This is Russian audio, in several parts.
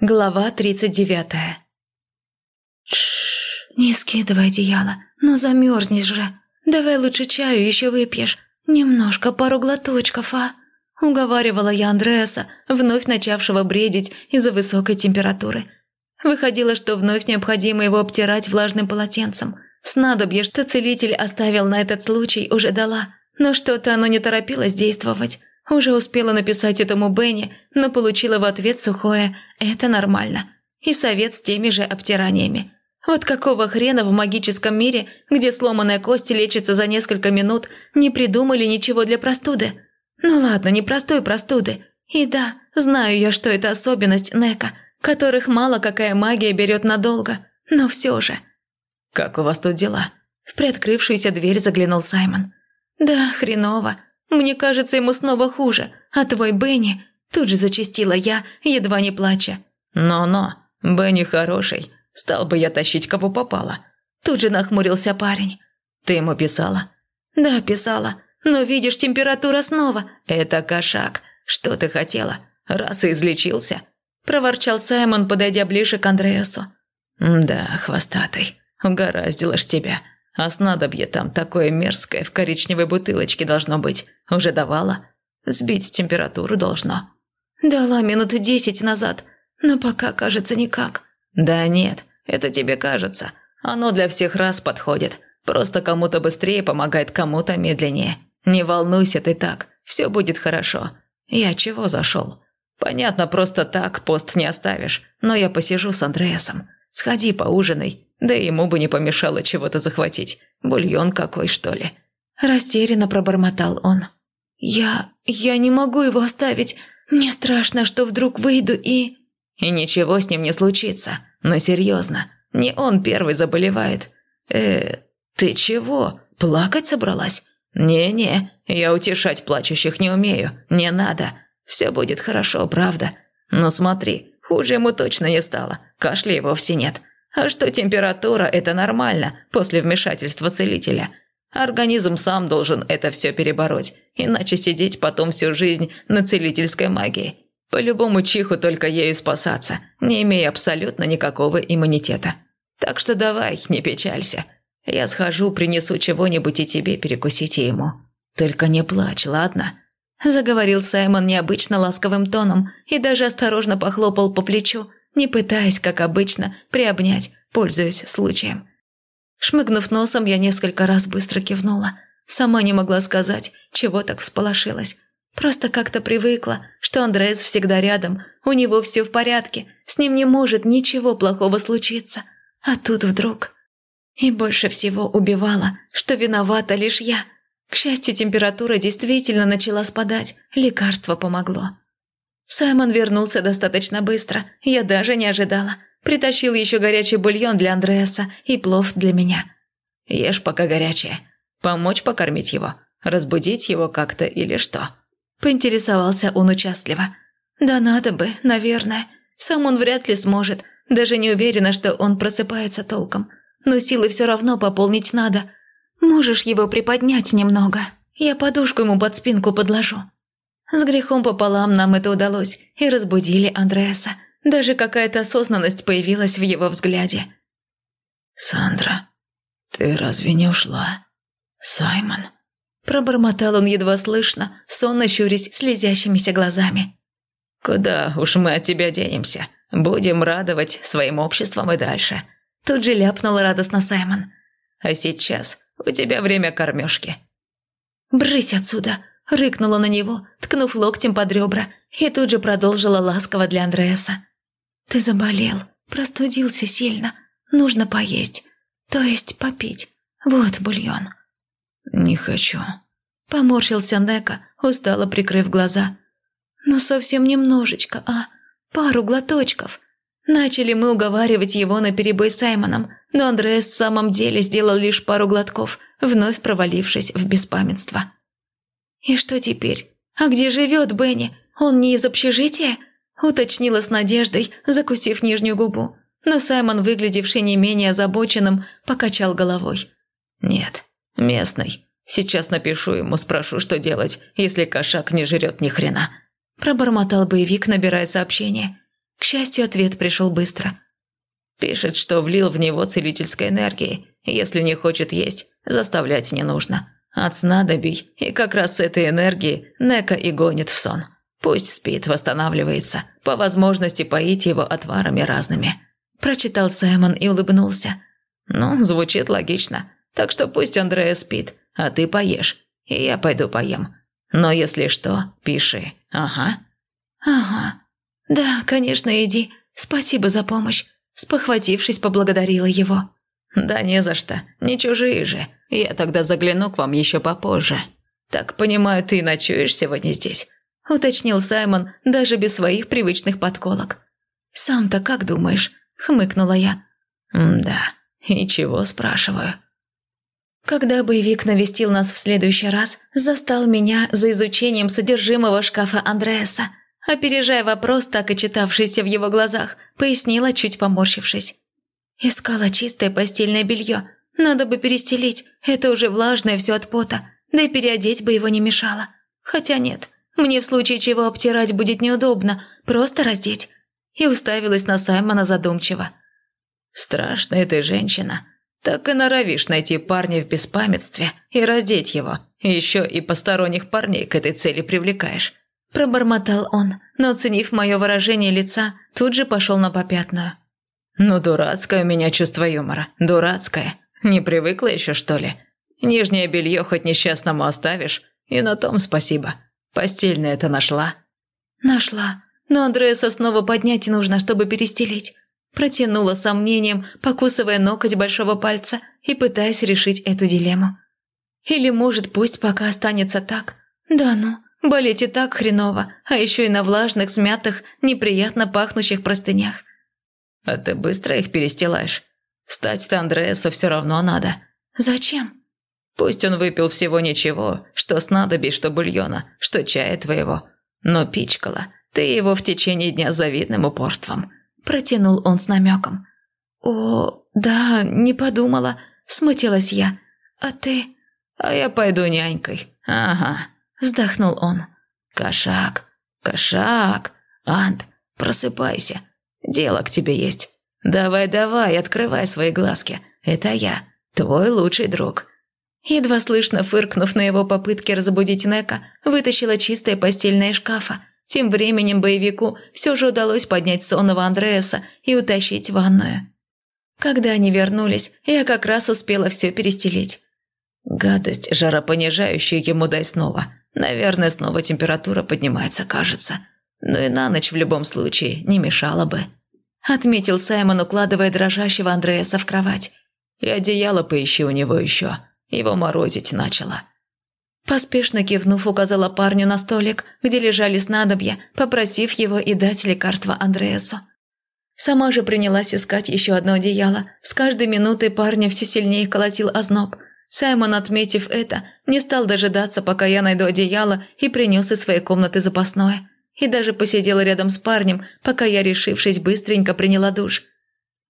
Глава тридцать девятая. Шш, не скидывай одеяло, но замерзнешь же. Давай лучше чаю еще выпьешь. Немножко, пару глоточков, а? Уговаривала я Андреаса, вновь начавшего бредить из-за высокой температуры. Выходило, что вновь необходимо его обтирать влажным полотенцем. Снадобье, что целитель оставил на этот случай, уже дала, но что-то оно не торопилось действовать. Уже успела написать этому Бенни, но получила в ответ сухое «это нормально» и совет с теми же обтираниями. Вот какого хрена в магическом мире, где сломанная кость лечится за несколько минут, не придумали ничего для простуды? Ну ладно, не простой простуды. И да, знаю я, что это особенность Нека, которых мало какая магия берет надолго, но все же. «Как у вас тут дела?» В приоткрывшуюся дверь заглянул Саймон. «Да, хреново. Мне кажется, ему снова хуже. А твой Бенни...» Тут же зачастила я, едва не плача. «Но-но, Бенни хороший. Стал бы я тащить, кого попало». Тут же нахмурился парень. «Ты ему писала?» «Да, писала. Но видишь, температура снова». «Это кошак. Что ты хотела? Раз и излечился?» Проворчал Саймон, подойдя ближе к Андреасу. «Да, хвостатый. Угораздило ж тебя. А снадобье там такое мерзкое в коричневой бутылочке должно быть. Уже давала? Сбить температуру должно». «Дала минут десять назад, но пока, кажется, никак». «Да нет, это тебе кажется. Оно для всех раз подходит. Просто кому-то быстрее помогает, кому-то медленнее. Не волнуйся ты так, все будет хорошо. Я чего зашел? Понятно, просто так пост не оставишь, но я посижу с Андреасом. Сходи поужинай, да ему бы не помешало чего-то захватить. Бульон какой, что ли?» Растерянно пробормотал он. «Я... я не могу его оставить. Мне страшно, что вдруг выйду и...» «И ничего с ним не случится. Но серьезно, не он первый заболевает. Э, ты чего? Плакать собралась? Не-не, я утешать плачущих не умею. Не надо. Все будет хорошо, правда. Но смотри, хуже ему точно не стало. Кашля и вовсе нет. А что температура – это нормально после вмешательства целителя. Организм сам должен это все перебороть, иначе сидеть потом всю жизнь на целительской магии. По любому чиху только ею спасаться, не имея абсолютно никакого иммунитета. Так что давай, не печалься. Я схожу, принесу чего-нибудь и тебе перекусить ему. Только не плачь, ладно?» Заговорил Саймон необычно ласковым тоном и даже осторожно похлопал по плечу, не пытаясь, как обычно, приобнять, пользуясь случаем. Шмыгнув носом, я несколько раз быстро кивнула. Сама не могла сказать, чего так всполошилась. Просто как-то привыкла, что Андреас всегда рядом, у него все в порядке, с ним не может ничего плохого случиться. А тут вдруг... И больше всего убивала, что виновата лишь я. К счастью, температура действительно начала спадать, лекарство помогло. Саймон вернулся достаточно быстро, я даже не ожидала. Притащил еще горячий бульон для Андреаса и плов для меня. Ешь пока горячее. Помочь покормить его? Разбудить его как-то или что?» Поинтересовался он участливо. «Да надо бы, наверное. Сам он вряд ли сможет. Даже не уверена, что он просыпается толком. Но силы все равно пополнить надо. Можешь его приподнять немного. Я подушку ему под спинку подложу». С грехом пополам нам это удалось, и разбудили Андреаса. Даже какая-то осознанность появилась в его взгляде. «Сандра, ты разве не ушла? Саймон?» Пробормотал он едва слышно, сонно щурясь слезящимися глазами. «Куда уж мы от тебя денемся? Будем радовать своим обществом и дальше». Тут же ляпнул радостно Саймон. «А сейчас у тебя время кормежки». «Брысь отсюда!» Рыкнула на него, ткнув локтем под ребра, и тут же продолжила ласково для Андреаса. «Ты заболел, простудился сильно, нужно поесть, то есть попить. Вот бульон». «Не хочу», – поморщился Нека, устало прикрыв глаза. «Ну, совсем немножечко, а? Пару глоточков». Начали мы уговаривать его на перебой с Саймоном, но Андреас в самом деле сделал лишь пару глотков, вновь провалившись в беспамятство. «И что теперь? А где живет Бенни? Он не из общежития?» Уточнила с надеждой, закусив нижнюю губу. Но Саймон, выглядевший не менее озабоченным, покачал головой. «Нет, местный. Сейчас напишу ему, спрошу, что делать, если кошак не жрет ни хрена». Пробормотал боевик, набирая сообщение. К счастью, ответ пришел быстро. Пишет, что влил в него целительской энергии. Если не хочет есть, заставлять не нужно. От снадобий и как раз с этой энергии Нека и гонит в сон. Пусть спит, восстанавливается. По возможности поить его отварами разными. Прочитал Саймон и улыбнулся. Ну, звучит логично. Так что пусть Андрея спит, а ты поешь. И я пойду поем. Но если что, пиши. Ага. Ага. Да, конечно, иди. Спасибо за помощь. Спохватившись, поблагодарила его. Да не за что. Не чужие же. Я тогда загляну к вам еще попозже. Так понимаю, ты ночуешь сегодня здесь? Уточнил Саймон даже без своих привычных подколок. «Сам-то как думаешь?» – хмыкнула я. «Да, и чего спрашиваю?» Когда боевик навестил нас в следующий раз, застал меня за изучением содержимого шкафа Андреаса. Опережая вопрос, так и читавшийся в его глазах, пояснила, чуть поморщившись. Искала чистое постельное белье. Надо бы перестелить, это уже влажное все от пота, да и переодеть бы его не мешало. Хотя нет, мне в случае чего обтирать будет неудобно, просто раздеть. И уставилась на Саймона задумчиво. «Страшная ты женщина. Так и норовишь найти парня в беспамятстве и раздеть его. Еще и посторонних парней к этой цели привлекаешь». Пробормотал он, но, оценив мое выражение лица, тут же пошел на попятную. «Ну, дурацкое у меня чувство юмора. Дурацкое. Не привыкла еще, что ли? Нижнее белье хоть несчастному оставишь, и на том спасибо. Постельное это нашла?» «Нашла. Но Андреаса снова поднять нужно, чтобы перестелить». Протянула сомнением, покусывая ноготь большого пальца и пытаясь решить эту дилемму. Или, может, пусть пока останется так. Да ну, болеть и так хреново, а еще и на влажных, смятых, неприятно пахнущих простынях. А ты быстро их перестилаешь. Встать-то Андреасу все равно надо. Зачем? Пусть он выпил всего ничего, что снадобий, что бульона, что чая твоего. Но пичкала, ты его в течение дня завидным упорством. Протянул он с намеком. О, да, не подумала. Смутилась я. А ты? А я пойду нянькой. Ага. Вздохнул он. Кошак, кошак. Ант, просыпайся. Дело к тебе есть. Давай-давай, открывай свои глазки. Это я, твой лучший друг». Едва слышно фыркнув на его попытки разбудить Нека, вытащила чистое постельное шкафа. Тем временем боевику все же удалось поднять сонного Андреаса и утащить ванную. Когда они вернулись, я как раз успела все перестелить. «Гадость жаропонижающую ему дай снова. Наверное, снова температура поднимается, кажется. Но и на ночь в любом случае не мешало бы», – отметил Саймон, укладывая дрожащего Андреаса в кровать. «И одеяло поищи у него еще. Его морозить начало». Поспешно кивнув, указала парню на столик, где лежали снадобья, попросив его и дать лекарство Андреасу. Сама же принялась искать еще одно одеяло. С каждой минутой парня все сильнее колотил озноб. Саймон, отметив это, не стал дожидаться, пока я найду одеяло, и принес из своей комнаты запасное и даже посидела рядом с парнем, пока я, решившись, быстренько приняла душ.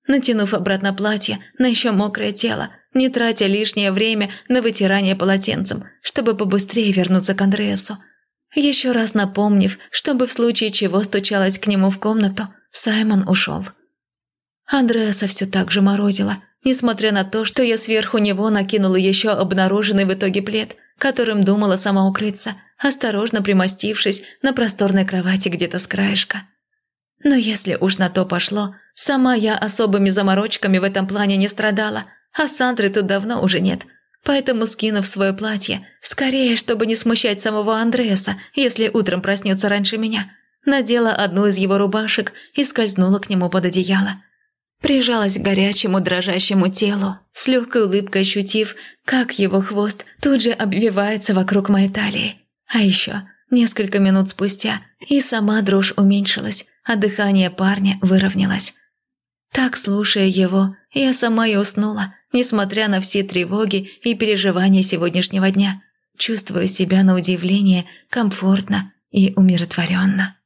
Натянув обратно платье на еще мокрое тело, не тратя лишнее время на вытирание полотенцем, чтобы побыстрее вернуться к Андреасу. Еще раз напомнив, чтобы в случае чего стучалась к нему в комнату, Саймон ушел. Андреаса все так же морозило, несмотря на то, что я сверху него накинула еще обнаруженный в итоге плед, которым думала сама укрыться – осторожно примостившись на просторной кровати где-то с краешка. Но если уж на то пошло, сама я особыми заморочками в этом плане не страдала, а Сандры тут давно уже нет. Поэтому, скинув свое платье, скорее, чтобы не смущать самого Андреаса, если утром проснется раньше меня, надела одну из его рубашек и скользнула к нему под одеяло. Прижалась к горячему дрожащему телу, с легкой улыбкой ощутив, как его хвост тут же обвивается вокруг моей талии. А еще несколько минут спустя и сама дрожь уменьшилась, а дыхание парня выровнялось. Так, слушая его, я сама и уснула, несмотря на все тревоги и переживания сегодняшнего дня, чувствуя себя на удивление комфортно и умиротворенно.